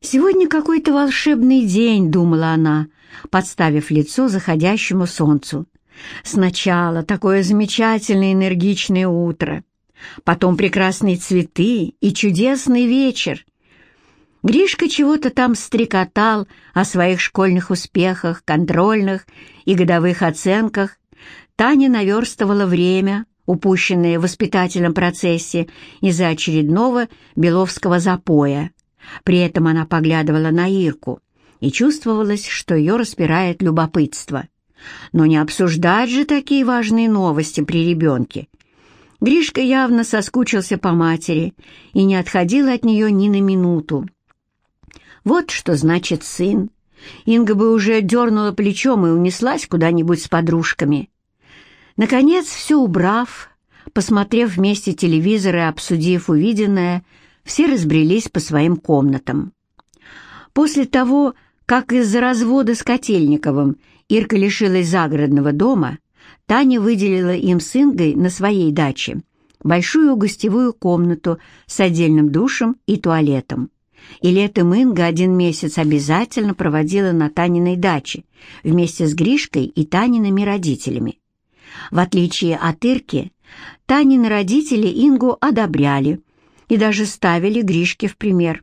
«Сегодня какой-то волшебный день», — думала она, подставив лицо заходящему солнцу. «Сначала такое замечательное энергичное утро, потом прекрасные цветы и чудесный вечер. Гришка чего-то там стрекотал о своих школьных успехах, контрольных и годовых оценках. Таня наверстывала время, упущенное в воспитательном процессе из-за очередного беловского запоя. При этом она поглядывала на Ирку, и чувствовалось, что ее распирает любопытство. Но не обсуждать же такие важные новости при ребенке. Гришка явно соскучился по матери и не отходил от нее ни на минуту. Вот что значит сын. Инга бы уже дернула плечом и унеслась куда-нибудь с подружками. Наконец, все убрав, посмотрев вместе телевизор и обсудив увиденное, все разбрелись по своим комнатам. После того, как из-за развода с Котельниковым Ирка лишилась загородного дома, Таня выделила им с Ингой на своей даче большую гостевую комнату с отдельным душем и туалетом. И летом Инга один месяц обязательно проводила на Таниной даче вместе с Гришкой и Таниными родителями. В отличие от Ирки, Танины родители Ингу одобряли и даже ставили Гришке в пример.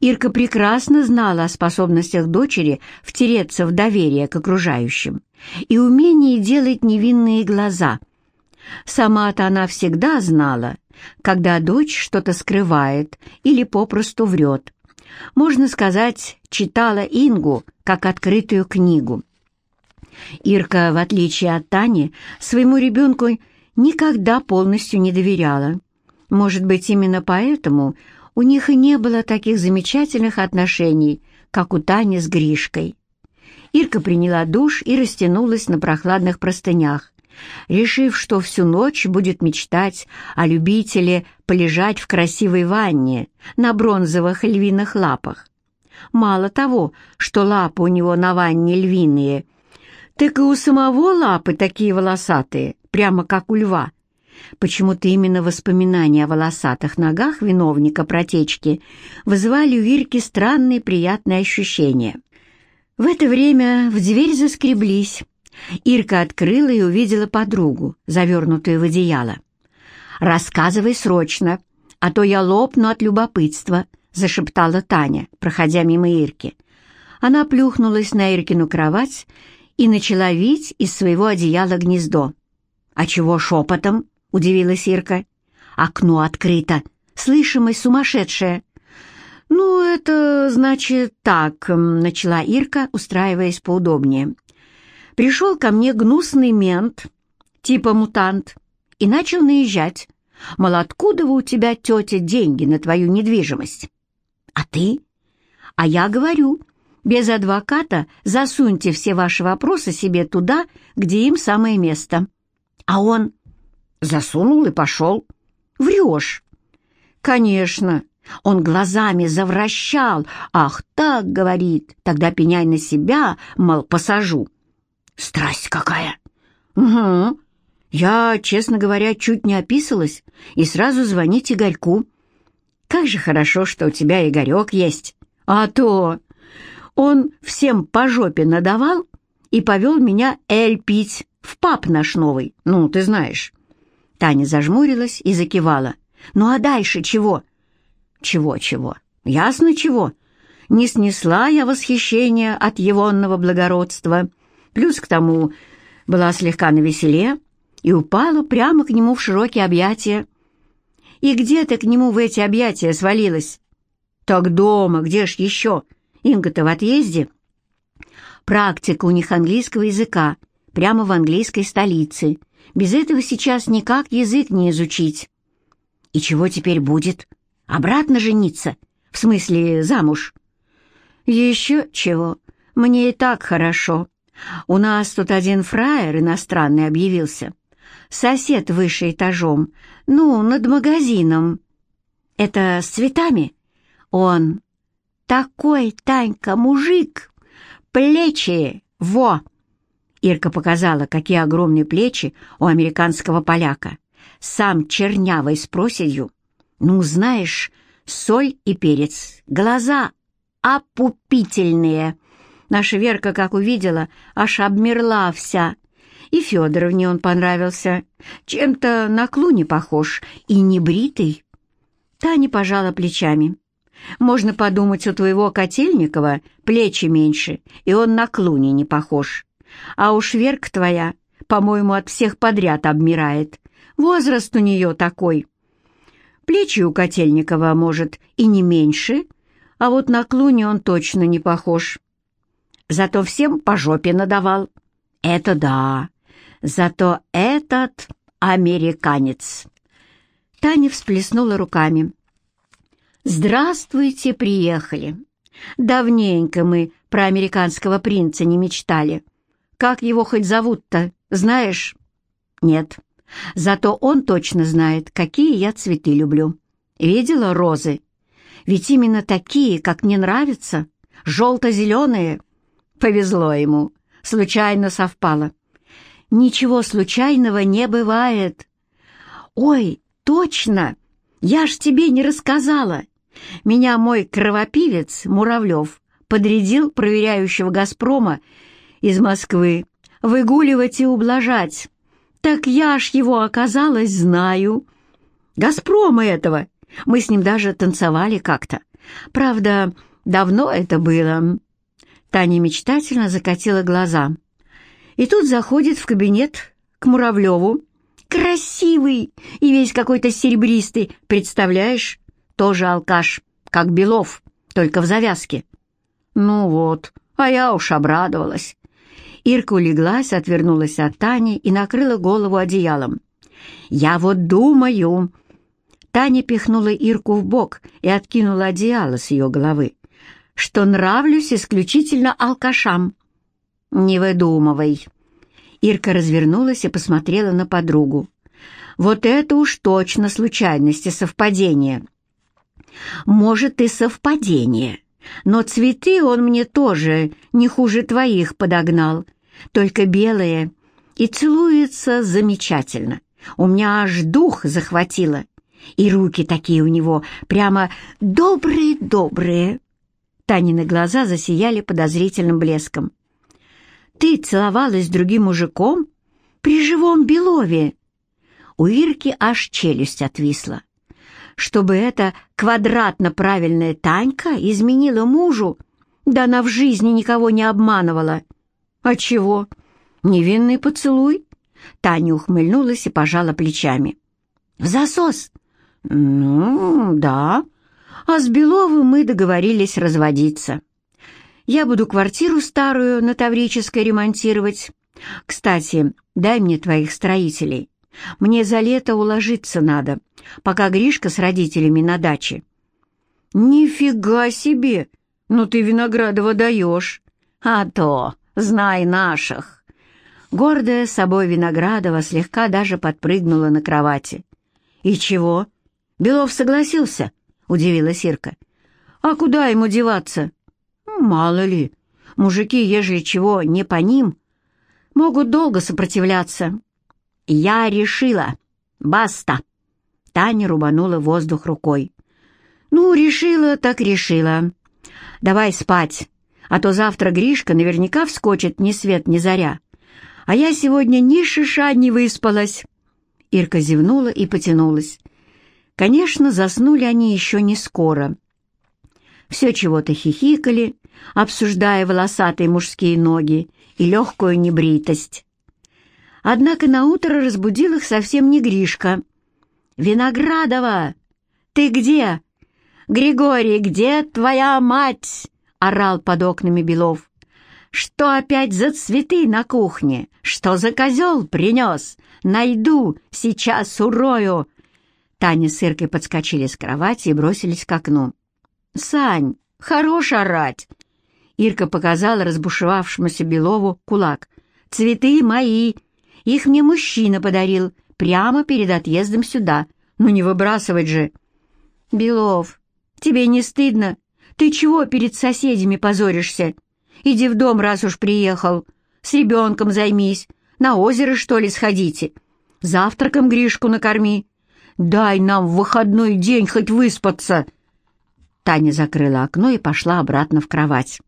Ирка прекрасно знала о способностях дочери втереться в доверие к окружающим и умении делать невинные глаза. Сама-то она всегда знала, когда дочь что-то скрывает или попросту врет. Можно сказать, читала Ингу как открытую книгу. Ирка, в отличие от Тани, своему ребенку никогда полностью не доверяла. Может быть, именно поэтому у них и не было таких замечательных отношений, как у Тани с Гришкой. Ирка приняла душ и растянулась на прохладных простынях, решив, что всю ночь будет мечтать о любителе полежать в красивой ванне на бронзовых львиных лапах. Мало того, что лапы у него на ванне львиные, так и у самого лапы такие волосатые, прямо как у льва. Почему-то именно воспоминания о волосатых ногах виновника протечки вызывали у Ирки странные приятные ощущения. В это время в дверь заскреблись. Ирка открыла и увидела подругу, завернутую в одеяло. «Рассказывай срочно, а то я лопну от любопытства», — зашептала Таня, проходя мимо Ирки. Она плюхнулась на Иркину кровать и начала вить из своего одеяла гнездо. «А чего шепотом?» — удивилась Ирка. «Окно открыто. Слышимость сумасшедшая». «Ну, это значит так», — начала Ирка, устраиваясь поудобнее. «Пришел ко мне гнусный мент, типа мутант, и начал наезжать. Мол, откуда у тебя, тетя, деньги на твою недвижимость? А ты? А я говорю, без адвоката засуньте все ваши вопросы себе туда, где им самое место. А он засунул и пошел. Врешь. Конечно. Он глазами завращал. Ах, так, говорит, тогда пеняй на себя, мол, посажу. Страсть какая. Угу. Я, честно говоря, чуть не описалась и сразу звонить Игорьку. Как же хорошо, что у тебя Игорек есть. А то он всем по жопе надавал и повел меня эль пить в паб наш новый, ну, ты знаешь. Таня зажмурилась и закивала. «Ну а дальше чего?» «Чего-чего? Ясно чего. Не снесла я восхищение от егонного благородства. Плюс к тому была слегка навеселе и упала прямо к нему в широкие объятия. И где ты к нему в эти объятия свалилась?» «Так дома, где ж еще? Инга-то в отъезде». Практика у них английского языка, прямо в английской столице. Без этого сейчас никак язык не изучить. И чего теперь будет? Обратно жениться? В смысле, замуж? Еще чего. Мне и так хорошо. У нас тут один фраер иностранный объявился. Сосед выше этажом, ну, над магазином. Это с цветами? Он такой, Танька, мужик, плечи, во! Ирка показала, какие огромные плечи у американского поляка. Сам чернявый с проседью. Ну, знаешь, соль и перец, глаза. опупительные. Наша Верка, как увидела, аж обмерла вся. И Федоровне он понравился. Чем-то на клуне похож и не бритый. Таня пожала плечами. Можно подумать, у твоего Котельникова плечи меньше, и он на клуне не похож. А уж Верка твоя, по-моему, от всех подряд обмирает. Возраст у нее такой. Плечи у Котельникова, может, и не меньше, а вот на клуне он точно не похож. Зато всем по жопе надавал. Это да. Зато этот американец. Таня всплеснула руками. «Здравствуйте, приехали. Давненько мы про американского принца не мечтали. Как его хоть зовут-то, знаешь?» «Нет. Зато он точно знает, какие я цветы люблю. Видела розы? Ведь именно такие, как мне нравятся, желто-зеленые. Повезло ему, случайно совпало. Ничего случайного не бывает. Ой, точно! Я ж тебе не рассказала. Меня мой кровопивец Муравлев подрядил проверяющего «Газпрома» из Москвы выгуливать и ублажать. Так я ж его, оказалось, знаю. «Газпрома» этого. Мы с ним даже танцевали как-то. Правда, давно это было. Таня мечтательно закатила глаза. И тут заходит в кабинет к Муравлеву. Красивый и весь какой-то серебристый, представляешь? Тоже алкаш, как Белов, только в завязке. Ну вот, а я уж обрадовалась. Ирка улеглась, отвернулась от Тани и накрыла голову одеялом. «Я вот думаю...» Таня пихнула Ирку в бок и откинула одеяло с ее головы что нравлюсь исключительно алкашам». «Не выдумывай». Ирка развернулась и посмотрела на подругу. «Вот это уж точно случайность и совпадение». «Может, и совпадение, но цветы он мне тоже не хуже твоих подогнал, только белые, и целуется замечательно. У меня аж дух захватило, и руки такие у него прямо добрые-добрые». Танины глаза засияли подозрительным блеском. «Ты целовалась с другим мужиком? При живом Белове?» У Ирки аж челюсть отвисла. Чтобы эта квадратно правильная Танька изменила мужу, да она в жизни никого не обманывала. «А чего? Невинный поцелуй?» Таня ухмыльнулась и пожала плечами. «В засос?» «Ну, да», а с Беловым мы договорились разводиться. Я буду квартиру старую на Таврической ремонтировать. Кстати, дай мне твоих строителей. Мне за лето уложиться надо, пока Гришка с родителями на даче». «Нифига себе! Ну ты Виноградова даешь!» «А то, знай наших!» Гордая собой Виноградова слегка даже подпрыгнула на кровати. «И чего? Белов согласился?» удивилась Ирка. «А куда ему деваться?» «Мало ли. Мужики, ежели чего не по ним, могут долго сопротивляться». «Я решила. Баста!» Таня рубанула воздух рукой. «Ну, решила, так решила. Давай спать, а то завтра Гришка наверняка вскочит ни свет ни заря. А я сегодня ни шиша не выспалась». Ирка зевнула и потянулась. Конечно, заснули они еще не скоро. Все чего-то хихикали, обсуждая волосатые мужские ноги и легкую небритость. Однако наутро разбудил их совсем не Гришка. «Виноградова! Ты где? Григорий, где твоя мать?» — орал под окнами Белов. «Что опять за цветы на кухне? Что за козел принес? Найду, сейчас урою!» Таня с Иркой подскочили с кровати и бросились к окну. «Сань, хорош орать!» Ирка показала разбушевавшемуся Белову кулак. «Цветы мои! Их мне мужчина подарил прямо перед отъездом сюда. Ну не выбрасывать же!» «Белов, тебе не стыдно? Ты чего перед соседями позоришься? Иди в дом, раз уж приехал. С ребенком займись. На озеро, что ли, сходите? Завтраком Гришку накорми. Дай нам в выходной день хоть выспаться!» Таня закрыла окно и пошла обратно в кровать.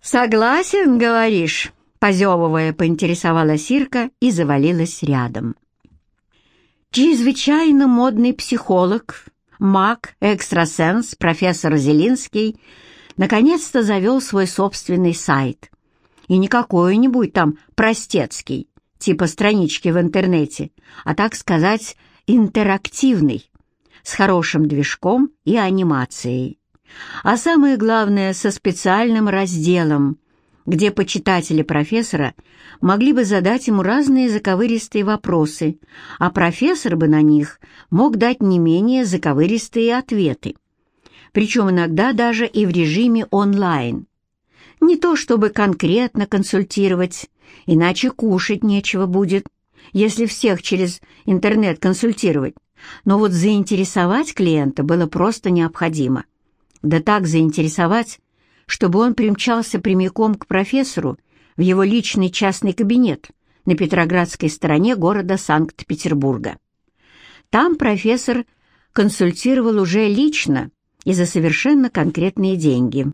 «Согласен, говоришь?» — позевывая, поинтересовалась Ирка и завалилась рядом. Чрезвычайно модный психолог, маг, экстрасенс, профессор Зелинский наконец-то завел свой собственный сайт. И не какой-нибудь там простецкий, типа странички в интернете, а, так сказать, интерактивный, с хорошим движком и анимацией. А самое главное, со специальным разделом, где почитатели профессора могли бы задать ему разные заковыристые вопросы, а профессор бы на них мог дать не менее заковыристые ответы. Причем иногда даже и в режиме онлайн. Не то чтобы конкретно консультировать, иначе кушать нечего будет, если всех через интернет консультировать, но вот заинтересовать клиента было просто необходимо. Да так заинтересовать, чтобы он примчался прямиком к профессору в его личный частный кабинет на Петроградской стороне города Санкт-Петербурга. Там профессор консультировал уже лично и за совершенно конкретные деньги.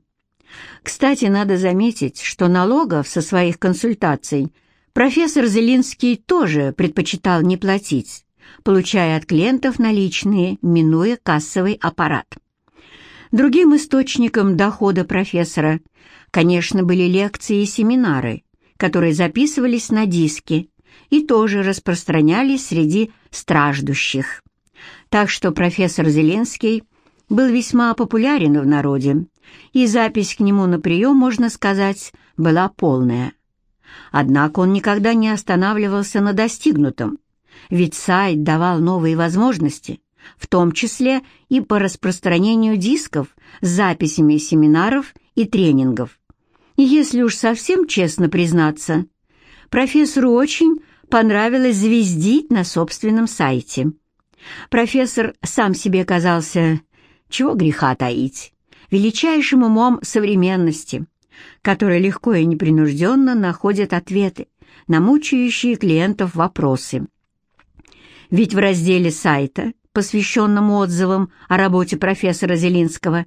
Кстати, надо заметить, что налогов со своих консультаций профессор Зелинский тоже предпочитал не платить, получая от клиентов наличные, минуя кассовый аппарат. Другим источником дохода профессора, конечно, были лекции и семинары, которые записывались на диски и тоже распространялись среди страждущих. Так что профессор Зеленский был весьма популярен в народе, и запись к нему на прием, можно сказать, была полная. Однако он никогда не останавливался на достигнутом, ведь сайт давал новые возможности, в том числе и по распространению дисков с записями семинаров и тренингов. И если уж совсем честно признаться, профессору очень понравилось звездить на собственном сайте. Профессор сам себе казался, чего греха таить, величайшим умом современности, который легко и непринужденно находит ответы на мучающие клиентов вопросы. Ведь в разделе сайта посвященном отзывам о работе профессора Зелинского,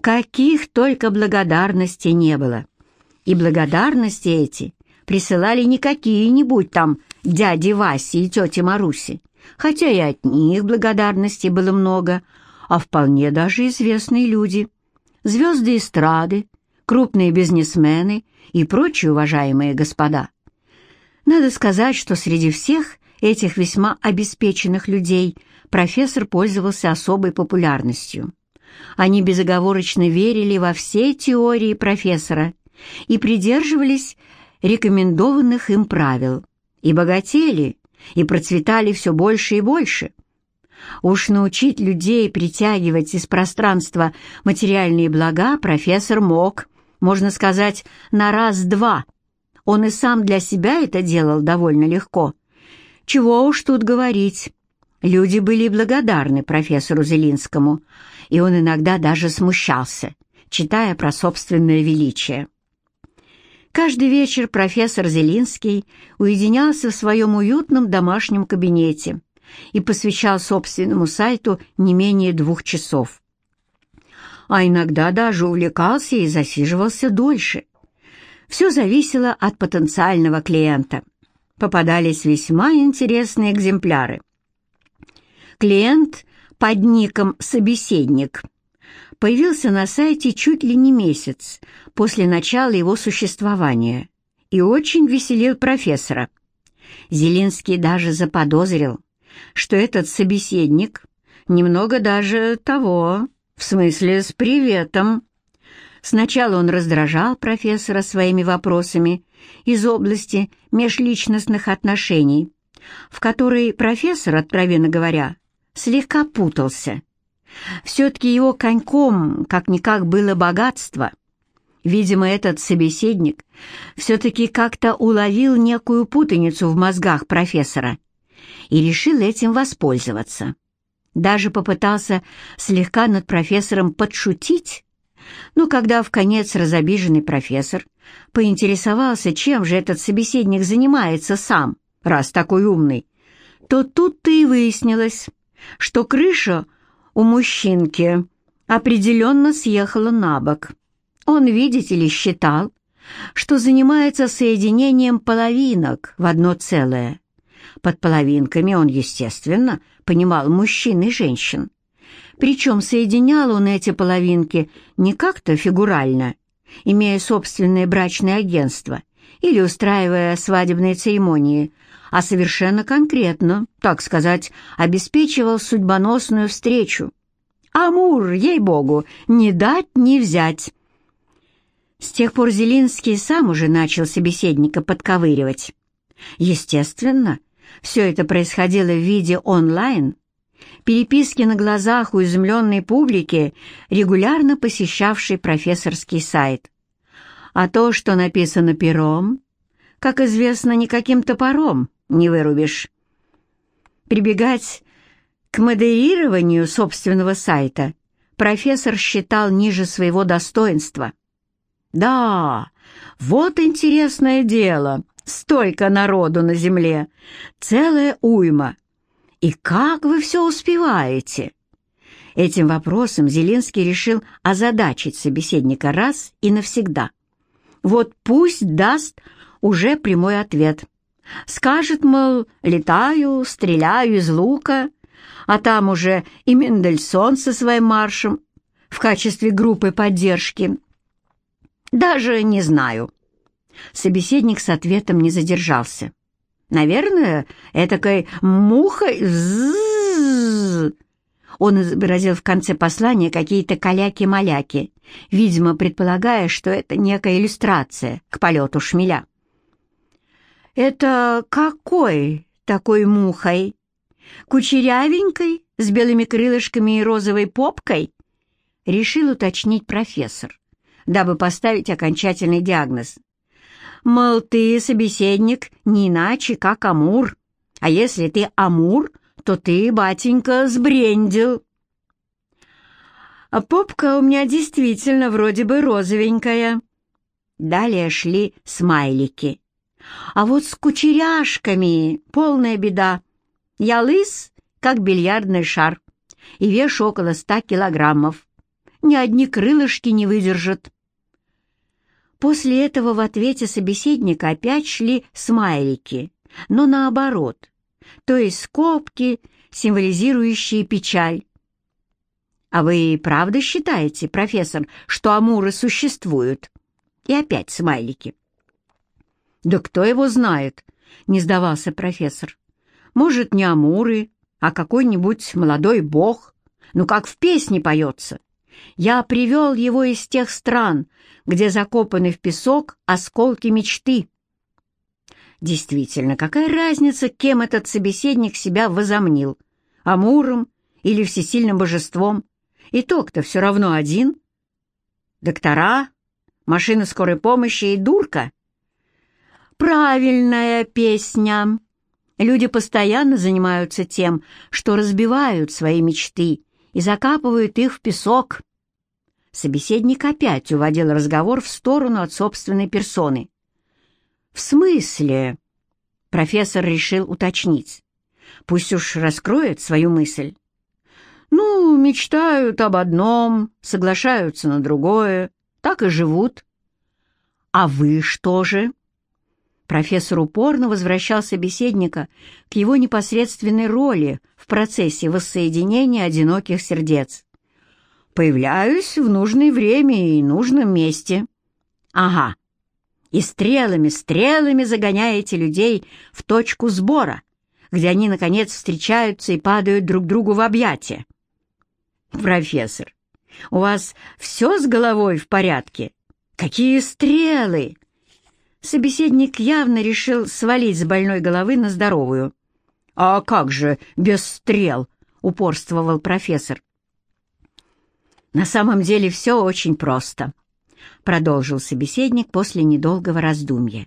каких только благодарностей не было. И благодарности эти присылали не какие-нибудь там дяди Васи и тети Маруси, хотя и от них благодарностей было много, а вполне даже известные люди, звезды эстрады, крупные бизнесмены и прочие уважаемые господа. Надо сказать, что среди всех этих весьма обеспеченных людей – профессор пользовался особой популярностью. Они безоговорочно верили во все теории профессора и придерживались рекомендованных им правил, и богатели, и процветали все больше и больше. Уж научить людей притягивать из пространства материальные блага профессор мог, можно сказать, на раз-два. Он и сам для себя это делал довольно легко. Чего уж тут говорить. Люди были благодарны профессору Зелинскому, и он иногда даже смущался, читая про собственное величие. Каждый вечер профессор Зелинский уединялся в своем уютном домашнем кабинете и посвящал собственному сайту не менее двух часов. А иногда даже увлекался и засиживался дольше. Все зависело от потенциального клиента. Попадались весьма интересные экземпляры – Клиент под ником «Собеседник» появился на сайте чуть ли не месяц после начала его существования и очень веселил профессора. Зелинский даже заподозрил, что этот собеседник немного даже того, в смысле с приветом. Сначала он раздражал профессора своими вопросами из области межличностных отношений, в которой профессор, откровенно говоря, слегка путался. Все-таки его коньком как-никак было богатство. Видимо, этот собеседник все-таки как-то уловил некую путаницу в мозгах профессора и решил этим воспользоваться. Даже попытался слегка над профессором подшутить, но когда в конец разобиженный профессор поинтересовался, чем же этот собеседник занимается сам, раз такой умный, то тут-то и выяснилось, что крыша у мужчинки определенно съехала на бок. Он, видите ли, считал, что занимается соединением половинок в одно целое. Под половинками он, естественно, понимал мужчин и женщин. Причем соединял он эти половинки не как-то фигурально, имея собственное брачное агентство или устраивая свадебные церемонии, а совершенно конкретно, так сказать, обеспечивал судьбоносную встречу. Амур, ей-богу, не дать не взять. С тех пор Зелинский сам уже начал собеседника подковыривать. Естественно, все это происходило в виде онлайн, переписки на глазах у изумленной публики, регулярно посещавшей профессорский сайт. А то, что написано пером, как известно, никаким топором не вырубишь. Прибегать к модерированию собственного сайта профессор считал ниже своего достоинства. Да, вот интересное дело, столько народу на земле, целая уйма. И как вы все успеваете? Этим вопросом Зеленский решил озадачить собеседника раз и навсегда. Вот пусть даст уже прямой ответ. Скажет, мол, летаю, стреляю из лука, а там уже и Мендельсон со своим маршем в качестве группы поддержки. Даже не знаю. Собеседник с ответом не задержался. Наверное, этакой мухой... Он изобразил в конце послания какие-то каляки-маляки, видимо, предполагая, что это некая иллюстрация к полету шмеля. «Это какой такой мухой? Кучерявенькой, с белыми крылышками и розовой попкой?» Решил уточнить профессор, дабы поставить окончательный диагноз. Мол, ты, собеседник, не иначе, как Амур. А если ты Амур, то ты, батенька, сбрендил. А попка у меня действительно вроде бы розовенькая. Далее шли смайлики. А вот с кучеряшками полная беда. Я лыс, как бильярдный шар, и вешу около ста килограммов. Ни одни крылышки не выдержат. После этого в ответе собеседника опять шли смайлики, но наоборот, то есть скобки, символизирующие печаль. «А вы правда считаете, профессор, что амуры существуют?» И опять смайлики. «Да кто его знает?» — не сдавался профессор. «Может, не амуры, а какой-нибудь молодой бог, ну как в песне поется. Я привел его из тех стран, где закопаны в песок осколки мечты. Действительно, какая разница, кем этот собеседник себя возомнил? Амуром или всесильным божеством? Итог-то все равно один. Доктора, машина скорой помощи и дурка. Правильная песня. Люди постоянно занимаются тем, что разбивают свои мечты и закапывают их в песок. Собеседник опять уводил разговор в сторону от собственной персоны. «В смысле?» Профессор решил уточнить. Пусть уж раскроет свою мысль. «Ну, мечтают об одном, соглашаются на другое, так и живут». «А вы что же?» Профессор упорно возвращал собеседника к его непосредственной роли в процессе воссоединения одиноких сердец. Появляюсь в нужное время и нужном месте. Ага. И стрелами, стрелами загоняете людей в точку сбора, где они, наконец, встречаются и падают друг другу в объятия. Профессор, у вас все с головой в порядке? Какие стрелы? Собеседник явно решил свалить с больной головы на здоровую. «А как же без стрел?» — упорствовал профессор. «На самом деле все очень просто», — продолжил собеседник после недолгого раздумья.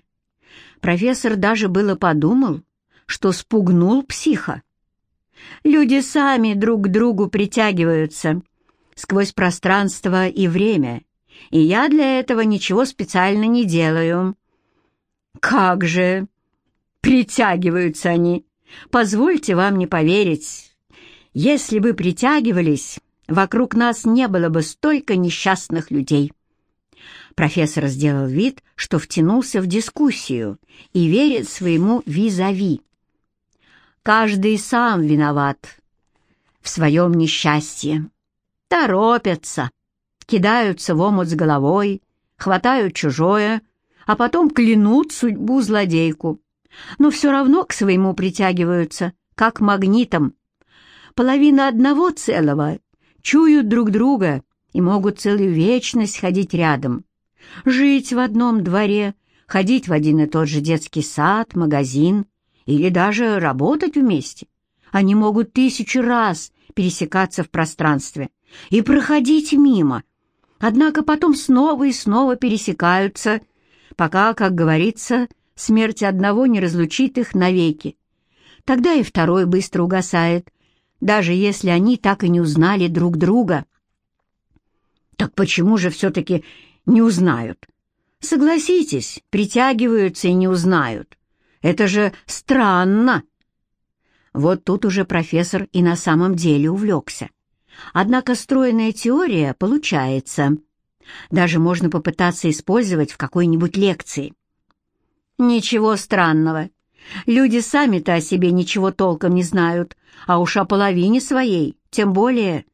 Профессор даже было подумал, что спугнул психа. «Люди сами друг к другу притягиваются сквозь пространство и время, и я для этого ничего специально не делаю». «Как же! Притягиваются они! Позвольте вам не поверить. Если бы притягивались, вокруг нас не было бы столько несчастных людей. Профессор сделал вид, что втянулся в дискуссию и верит своему визави. Каждый сам виноват в своем несчастье. Торопятся, кидаются в омут с головой, хватают чужое, а потом клянут судьбу злодейку. Но все равно к своему притягиваются, как магнитом. Половина одного целого чуют друг друга и могут целую вечность ходить рядом жить в одном дворе, ходить в один и тот же детский сад, магазин или даже работать вместе. Они могут тысячу раз пересекаться в пространстве и проходить мимо, однако потом снова и снова пересекаются, пока, как говорится, смерть одного не разлучит их навеки. Тогда и второй быстро угасает, даже если они так и не узнали друг друга. Так почему же все-таки не узнают. Согласитесь, притягиваются и не узнают. Это же странно. Вот тут уже профессор и на самом деле увлекся. Однако стройная теория получается. Даже можно попытаться использовать в какой-нибудь лекции. Ничего странного. Люди сами-то о себе ничего толком не знают, а уж о половине своей, тем более.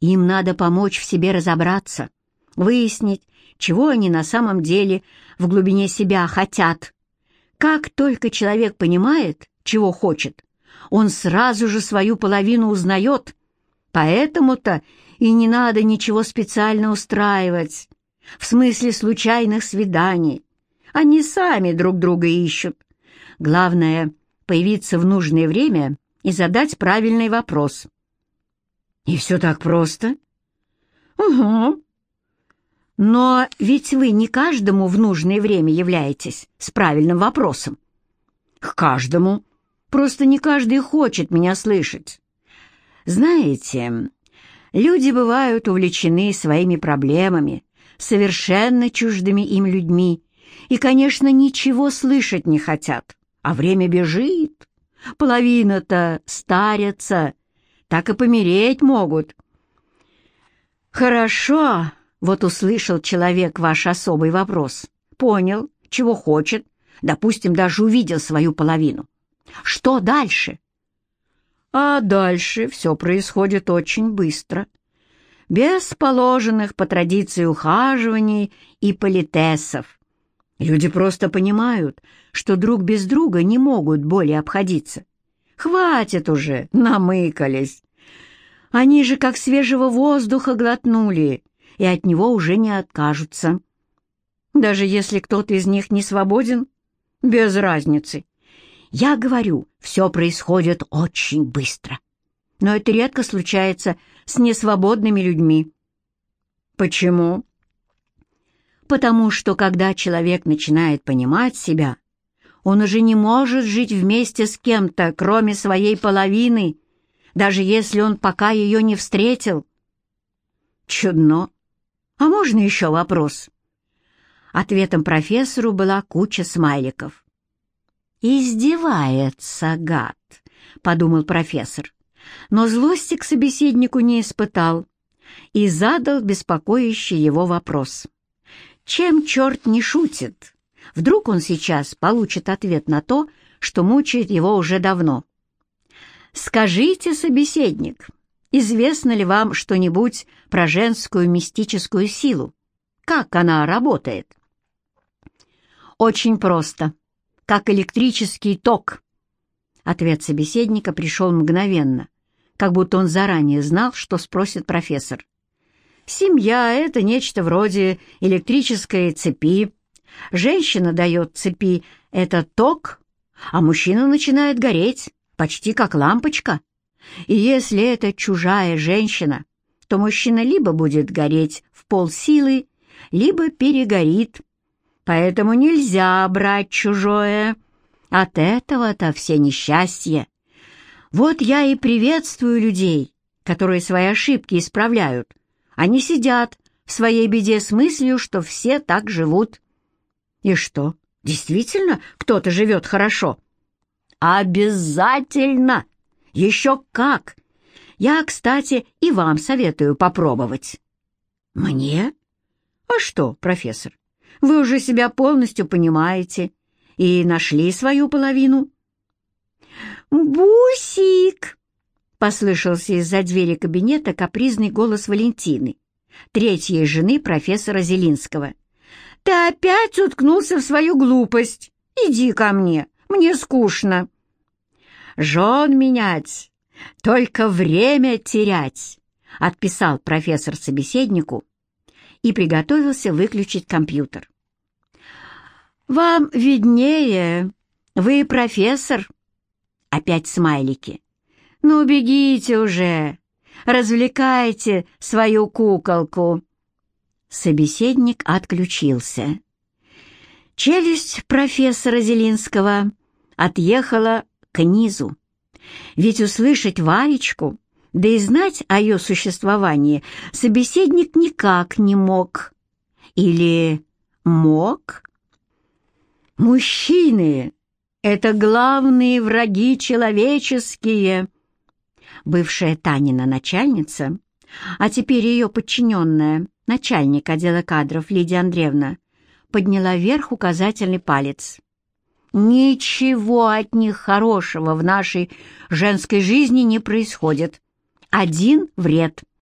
Им надо помочь в себе разобраться, выяснить, чего они на самом деле в глубине себя хотят. Как только человек понимает, чего хочет, он сразу же свою половину узнает. Поэтому-то и не надо ничего специально устраивать, в смысле случайных свиданий. Они сами друг друга ищут. Главное — появиться в нужное время и задать правильный вопрос. И все так просто? Угу. Но ведь вы не каждому в нужное время являетесь с правильным вопросом. К каждому. Просто не каждый хочет меня слышать. Знаете, люди бывают увлечены своими проблемами, совершенно чуждыми им людьми, и, конечно, ничего слышать не хотят, а время бежит. Половина-то старятся, так и помереть могут. Хорошо, вот услышал человек ваш особый вопрос, понял, чего хочет, допустим, даже увидел свою половину. Что дальше? А дальше все происходит очень быстро. Без положенных по традиции ухаживаний и политесов. Люди просто понимают, что друг без друга не могут более обходиться. Хватит уже, намыкались. Они же как свежего воздуха глотнули, и от него уже не откажутся. Даже если кто-то из них не свободен, без разницы. Я говорю, все происходит очень быстро. Но это редко случается с несвободными людьми. Почему? Потому что когда человек начинает понимать себя, он уже не может жить вместе с кем-то, кроме своей половины, даже если он пока ее не встретил. Чудно. «А можно еще вопрос?» Ответом профессору была куча смайликов. «Издевается, гад!» — подумал профессор, но злости к собеседнику не испытал и задал беспокоящий его вопрос. «Чем черт не шутит? Вдруг он сейчас получит ответ на то, что мучает его уже давно?» «Скажите, собеседник, Известно ли вам что-нибудь про женскую мистическую силу? Как она работает? Очень просто. Как электрический ток. Ответ собеседника пришел мгновенно, как будто он заранее знал, что спросит профессор. Семья — это нечто вроде электрической цепи. Женщина дает цепи этот ток, а мужчина начинает гореть, почти как лампочка. И если это чужая женщина, то мужчина либо будет гореть в полсилы, либо перегорит. Поэтому нельзя брать чужое. От этого-то все несчастья. Вот я и приветствую людей, которые свои ошибки исправляют. Они сидят в своей беде с мыслью, что все так живут. И что, действительно кто-то живет хорошо? Обязательно! Еще как! Я, кстати, и вам советую попробовать». «Мне? А что, профессор, вы уже себя полностью понимаете и нашли свою половину?» «Бусик!» — послышался из-за двери кабинета капризный голос Валентины, третьей жены профессора Зелинского. «Ты опять уткнулся в свою глупость. Иди ко мне, мне скучно». «Жен менять, только время терять», — отписал профессор собеседнику и приготовился выключить компьютер. «Вам виднее, вы профессор». Опять смайлики. «Ну, бегите уже, развлекайте свою куколку». Собеседник отключился. Челюсть профессора Зелинского отъехала к низу. Ведь услышать Варечку, да и знать о ее существовании, собеседник никак не мог. Или мог? Мужчины — это главные враги человеческие. Бывшая Танина начальница, а теперь ее подчиненная, начальник отдела кадров Лидия Андреевна, подняла вверх указательный палец. Ничего от них хорошего в нашей женской жизни не происходит. Один вред.